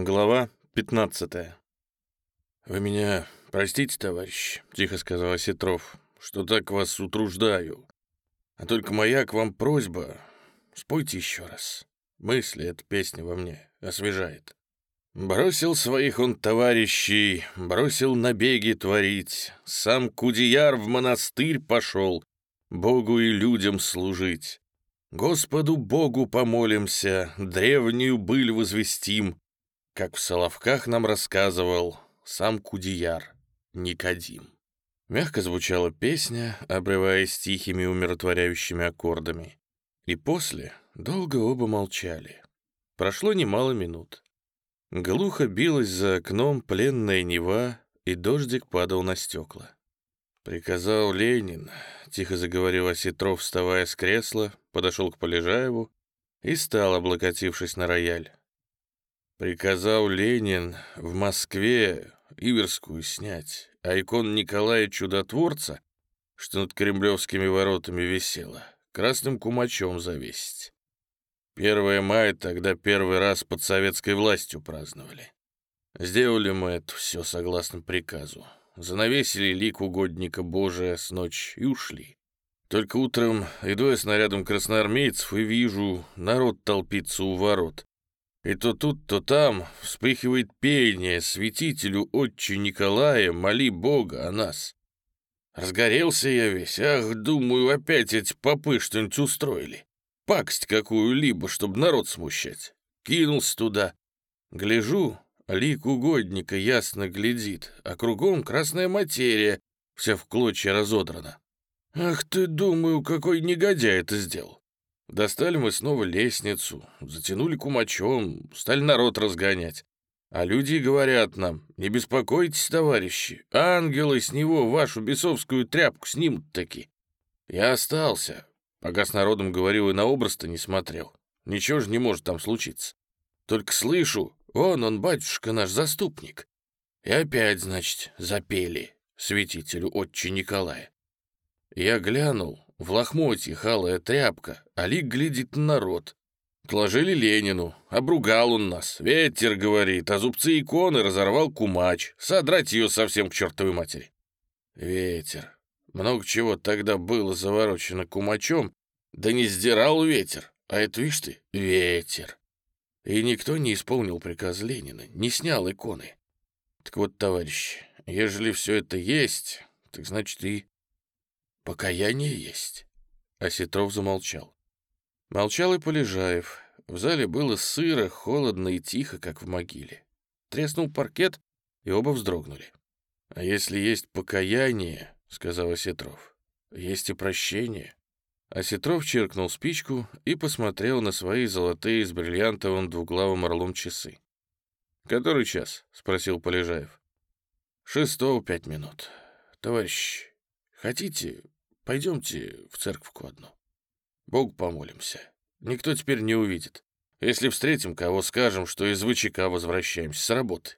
Глава 15 «Вы меня простите, товарищ», — тихо сказал Осетров, — «что так вас утруждаю. А только моя к вам просьба, спойте еще раз. Мысли эта песня во мне освежает». Бросил своих он товарищей, бросил набеги творить, Сам Кудияр в монастырь пошел, Богу и людям служить. Господу Богу помолимся, древнюю быль возвестим, как в Соловках нам рассказывал сам Кудияр Никодим. Мягко звучала песня, обрываясь тихими умиротворяющими аккордами. И после долго оба молчали. Прошло немало минут. Глухо билась за окном пленная Нева, и дождик падал на стекла. «Приказал Ленин», — тихо заговорил Осетров, вставая с кресла, подошел к Полежаеву и стал, облокотившись на рояль. Приказал Ленин в Москве Иверскую снять, а икон Николая Чудотворца, что над кремлевскими воротами висела, красным кумачом завесить. 1 мая тогда первый раз под советской властью праздновали. Сделали мы это все согласно приказу. Занавесили лик угодника Божия с ночь и ушли. Только утром иду я с нарядом красноармейцев и вижу, народ толпится у ворот. И то тут, то там вспыхивает пение святителю отче Николая, моли Бога о нас. Разгорелся я весь, ах, думаю, опять эти попы что-нибудь устроили. Пакость какую-либо, чтобы народ смущать. Кинулся туда. Гляжу, лик угодника ясно глядит, а кругом красная материя, вся в клочья разодрана. Ах ты, думаю, какой негодяй это сделал. Достали мы снова лестницу, затянули кумачом, стали народ разгонять. А люди говорят нам, не беспокойтесь, товарищи, ангелы с него вашу бесовскую тряпку снимут таки. Я остался, пока с народом говорил и на образ-то не смотрел. Ничего же не может там случиться. Только слышу, вон он, батюшка наш заступник. И опять, значит, запели святителю отче Николая. Я глянул, в лохмотье халая тряпка, а лик глядит на народ. Отложили Ленину, обругал он нас. Ветер, говорит, а зубцы иконы разорвал кумач. Содрать ее совсем к чертовой матери. Ветер. Много чего тогда было заворочено кумачом, да не сдирал ветер. А это, видишь ты, ветер. И никто не исполнил приказ Ленина, не снял иконы. Так вот, товарищ, ежели все это есть, так значит и «Покаяние есть». Осетров замолчал. Молчал и Полежаев. В зале было сыро, холодно и тихо, как в могиле. Треснул паркет, и оба вздрогнули. «А если есть покаяние, — сказал Осетров, — есть и прощение». Осетров черкнул спичку и посмотрел на свои золотые с бриллиантовым двуглавым орлом часы. «Который час?» — спросил Полежаев. «Шестого пять минут. Товарищ, хотите, Пойдемте в церковку одну. Богу помолимся. Никто теперь не увидит. Если встретим кого, скажем, что из ВЧК возвращаемся с работы.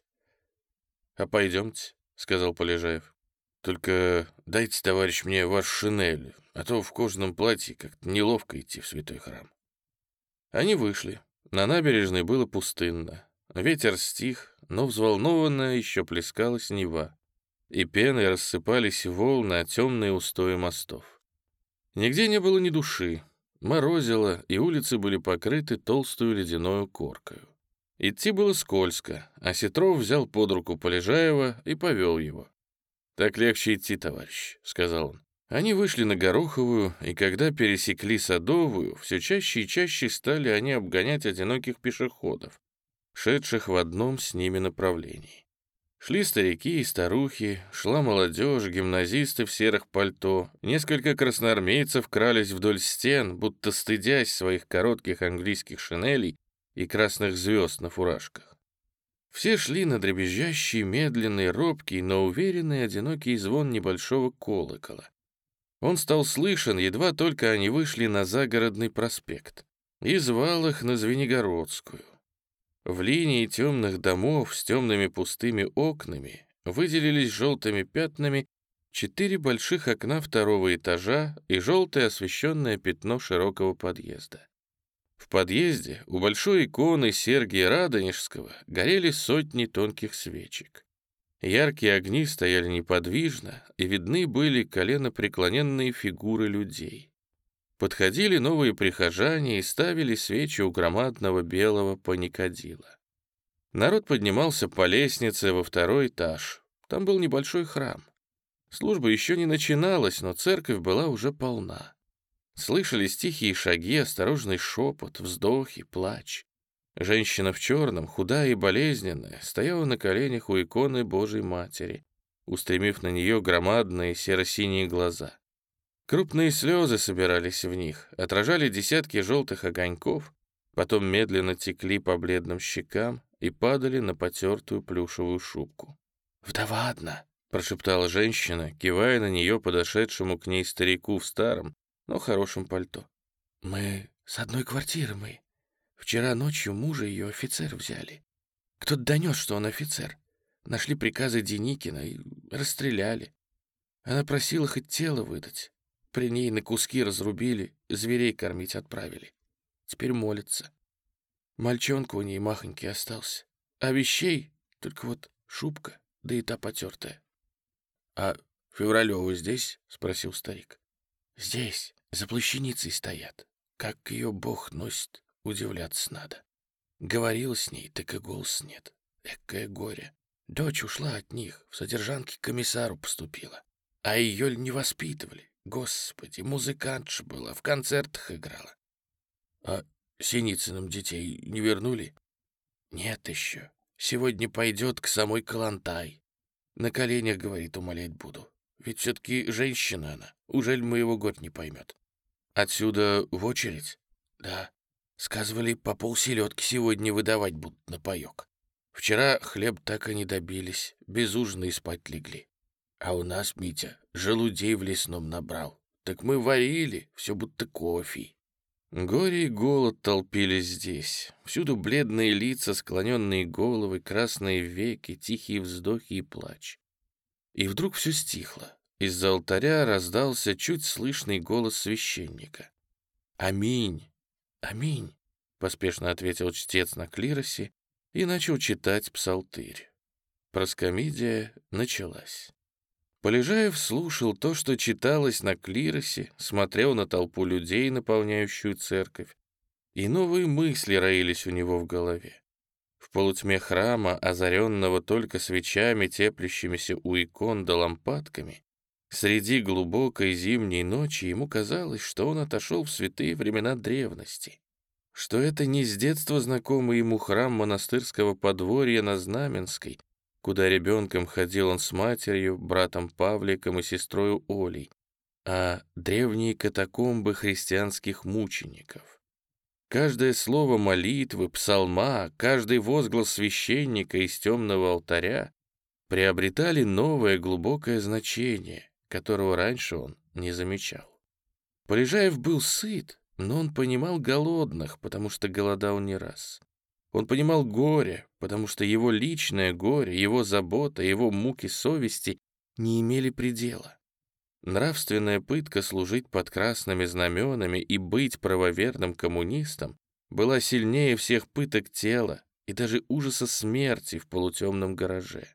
— А пойдемте, — сказал Полежаев. — Только дайте, товарищ, мне ваш шинель, а то в кожаном платье как-то неловко идти в святой храм. Они вышли. На набережной было пустынно. Ветер стих, но взволнованно еще плескалась Нева и пеной рассыпались волны о темные устои мостов. Нигде не было ни души, морозило, и улицы были покрыты толстую ледяную коркою. Идти было скользко, а Сетров взял под руку Полежаева и повел его. «Так легче идти, товарищ», — сказал он. Они вышли на Гороховую, и когда пересекли Садовую, все чаще и чаще стали они обгонять одиноких пешеходов, шедших в одном с ними направлении. Шли старики и старухи, шла молодежь, гимназисты в серых пальто, несколько красноармейцев крались вдоль стен, будто стыдясь своих коротких английских шинелей и красных звезд на фуражках. Все шли на дребезжащий, медленный, робкий, но уверенный одинокий звон небольшого колокола. Он стал слышен, едва только они вышли на загородный проспект, и звал их на Звенигородскую. В линии темных домов с темными пустыми окнами выделились желтыми пятнами четыре больших окна второго этажа и желтое освещенное пятно широкого подъезда. В подъезде у большой иконы Сергия Радонежского горели сотни тонких свечек. Яркие огни стояли неподвижно, и видны были коленопреклоненные фигуры людей. Подходили новые прихожане и ставили свечи у громадного белого паникадила. Народ поднимался по лестнице во второй этаж. Там был небольшой храм. Служба еще не начиналась, но церковь была уже полна. Слышались тихие шаги, осторожный шепот, вздохи, плач. Женщина в черном, худая и болезненная, стояла на коленях у иконы Божьей Матери, устремив на нее громадные серо-синие глаза. Крупные слезы собирались в них, отражали десятки желтых огоньков, потом медленно текли по бледным щекам и падали на потертую плюшевую шубку. «Вдова одна», — прошептала женщина, кивая на нее подошедшему к ней старику в старом, но хорошем пальто. «Мы с одной квартиры мы. Вчера ночью мужа ее офицер взяли. Кто-то донес, что он офицер. Нашли приказы Деникина и расстреляли. Она просила хоть тело выдать. При ней на куски разрубили, зверей кормить отправили. Теперь молится. Мальчонка у ней махонький остался. А вещей только вот шубка, да и та потертая. — А Февралёва здесь? — спросил старик. — Здесь, за плащаницей стоят. Как ее бог носит, удивляться надо. Говорил с ней, так и голос нет. Экое горе. Дочь ушла от них, в содержанке комиссару поступила. А ее не воспитывали. Господи, музыкантша была, в концертах играла. А Синицыным детей не вернули? Нет еще. Сегодня пойдет к самой Калантай. На коленях, говорит, умолять буду. Ведь все-таки женщина она. Ужель моего год не поймет? Отсюда в очередь? Да. Сказывали, по полселедки сегодня выдавать будут на паёк. Вчера хлеб так и не добились, без ужина и спать легли. А у нас, Митя, желудей в лесном набрал. Так мы варили, все будто кофе. Горе и голод толпились здесь. Всюду бледные лица, склоненные головы, красные веки, тихие вздохи и плач. И вдруг все стихло. Из-за алтаря раздался чуть слышный голос священника. «Аминь! Аминь!» — поспешно ответил чтец на клиросе и начал читать псалтырь. Проскомидия началась. Полежаев слушал то, что читалось на клиросе, смотрел на толпу людей, наполняющую церковь, и новые мысли роились у него в голове. В полутьме храма, озаренного только свечами, теплящимися у икон да лампадками, среди глубокой зимней ночи ему казалось, что он отошел в святые времена древности, что это не с детства знакомый ему храм монастырского подворья на Знаменской, куда ребенком ходил он с матерью, братом Павликом и сестрой Олей, а древние катакомбы христианских мучеников. Каждое слово молитвы, псалма, каждый возглас священника из темного алтаря приобретали новое глубокое значение, которого раньше он не замечал. Полежаев был сыт, но он понимал голодных, потому что голодал не раз. Он понимал горе, потому что его личное горе, его забота, его муки совести не имели предела. Нравственная пытка служить под красными знаменами и быть правоверным коммунистом была сильнее всех пыток тела и даже ужаса смерти в полутемном гараже.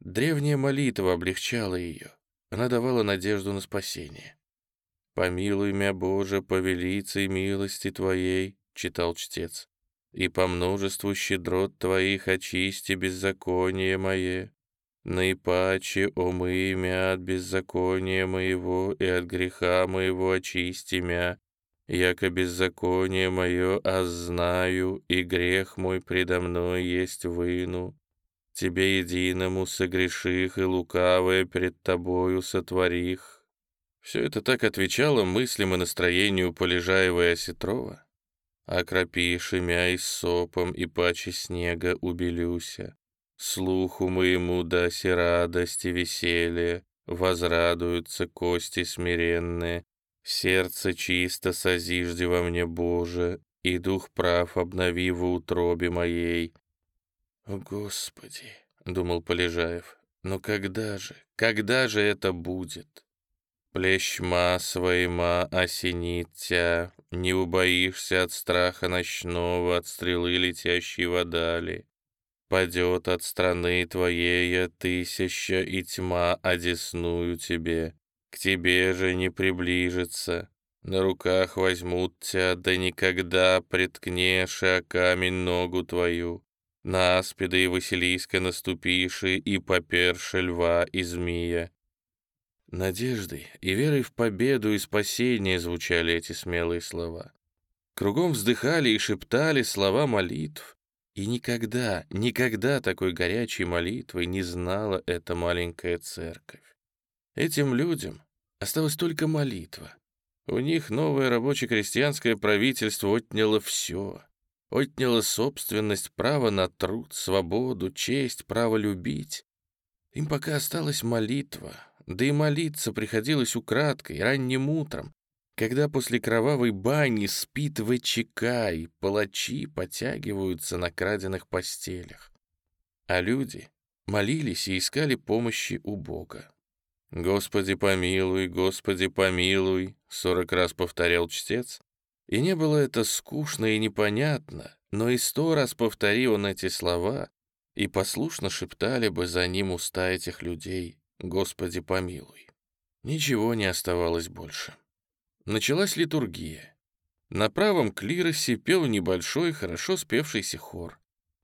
Древняя молитва облегчала ее. Она давала надежду на спасение. «Помилуй мя, Боже, по велицей милости Твоей», — читал чтец и по множеству щедрот Твоих очисти беззаконие мое. Наипаче омы мя от беззакония моего и от греха моего очисти мя, яко беззаконие мое знаю и грех мой предо мной есть выну. Тебе единому согреших и лукавое пред тобою сотворих». Все это так отвечало мыслям и настроению Полежаева и Осетрова, Окропи шимя и сопом, и паче снега убелюся. Слуху моему даси радость и веселье, возрадуются кости смиренные, сердце чисто созижди во мне, Боже, и дух прав обнови в утробе моей. Господи, — думал Полежаев, — но когда же, когда же это будет? Плещма своима осенит тя, Не убоишься от страха ночного, от стрелы, летящей водали. Падет от страны твоей тысяча и тьма одесную тебе. К тебе же не приближится. На руках возьмут тебя, да никогда приткнешь о камень ногу твою. На аспида и Василиска наступиши, и поперши льва и змея. Надеждой и верой в победу и спасение звучали эти смелые слова. Кругом вздыхали и шептали слова молитв. И никогда, никогда такой горячей молитвы не знала эта маленькая церковь. Этим людям осталась только молитва. У них новое рабоче-крестьянское правительство отняло все. Отняло собственность, право на труд, свободу, честь, право любить. Им пока осталась молитва, да и молиться приходилось украдкой, ранним утром, когда после кровавой бани спит ВЧК и палачи потягиваются на краденных постелях. А люди молились и искали помощи у Бога. «Господи помилуй, Господи помилуй», — сорок раз повторял чтец. И не было это скучно и непонятно, но и сто раз повтори он эти слова, и послушно шептали бы за ним уста этих людей «Господи помилуй». Ничего не оставалось больше. Началась литургия. На правом клиросе пел небольшой, хорошо спевшийся хор.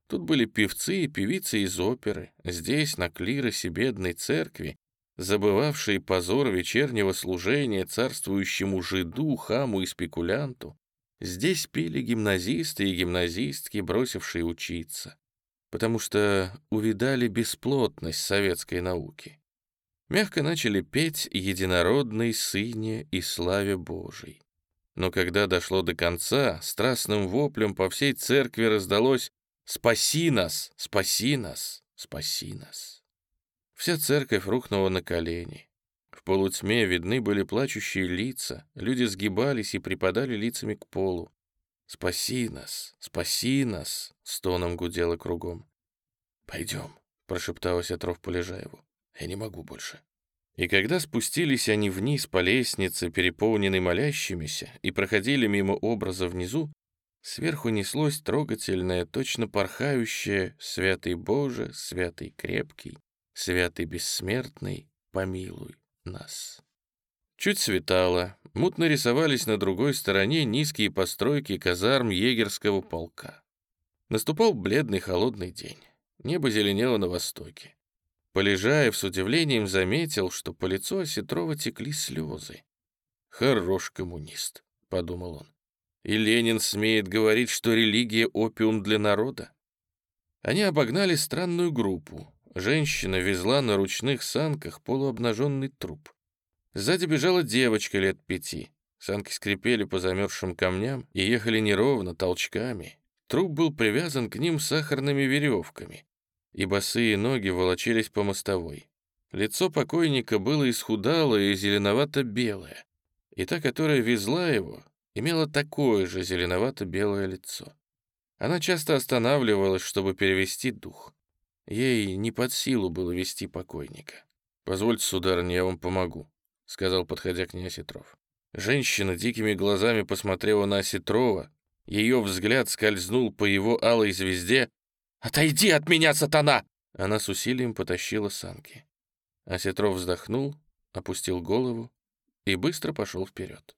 Тут были певцы и певицы из оперы. Здесь, на клиросе бедной церкви, забывавшие позор вечернего служения царствующему жиду, хаму и спекулянту, здесь пели гимназисты и гимназистки, бросившие учиться, потому что увидали бесплотность советской науки. Мягко начали петь «Единородный Сыне и славе Божией». Но когда дошло до конца, страстным воплем по всей церкви раздалось «Спаси нас! Спаси нас! Спаси нас!» Вся церковь рухнула на колени. В полутьме видны были плачущие лица, люди сгибались и припадали лицами к полу. «Спаси нас! Спаси нас!» — стоном гудело кругом. «Пойдем», — прошептала Сетров Полежаеву. Я не могу больше. И когда спустились они вниз по лестнице, переполненной молящимися, и проходили мимо образа внизу, сверху неслось трогательное, точно порхающее «Святый Боже, святый крепкий, святый бессмертный, помилуй нас». Чуть светало, мутно рисовались на другой стороне низкие постройки казарм егерского полка. Наступал бледный холодный день. Небо зеленело на востоке. Полежаев с удивлением заметил, что по лицу Осетрова текли слезы. «Хорош коммунист», — подумал он. «И Ленин смеет говорить, что религия — опиум для народа?» Они обогнали странную группу. Женщина везла на ручных санках полуобнаженный труп. Сзади бежала девочка лет пяти. Санки скрипели по замерзшим камням и ехали неровно, толчками. Труп был привязан к ним сахарными веревками и босые ноги волочились по мостовой. Лицо покойника было исхудалое и зеленовато-белое, и та, которая везла его, имела такое же зеленовато-белое лицо. Она часто останавливалась, чтобы перевести дух. Ей не под силу было вести покойника. «Позвольте, сударыня, я вам помогу», — сказал, подходя к ней Осетров. Женщина дикими глазами посмотрела на Осетрова, ее взгляд скользнул по его алой звезде, «Отойди от меня, сатана!» Она с усилием потащила санки. Осетров вздохнул, опустил голову и быстро пошел вперед.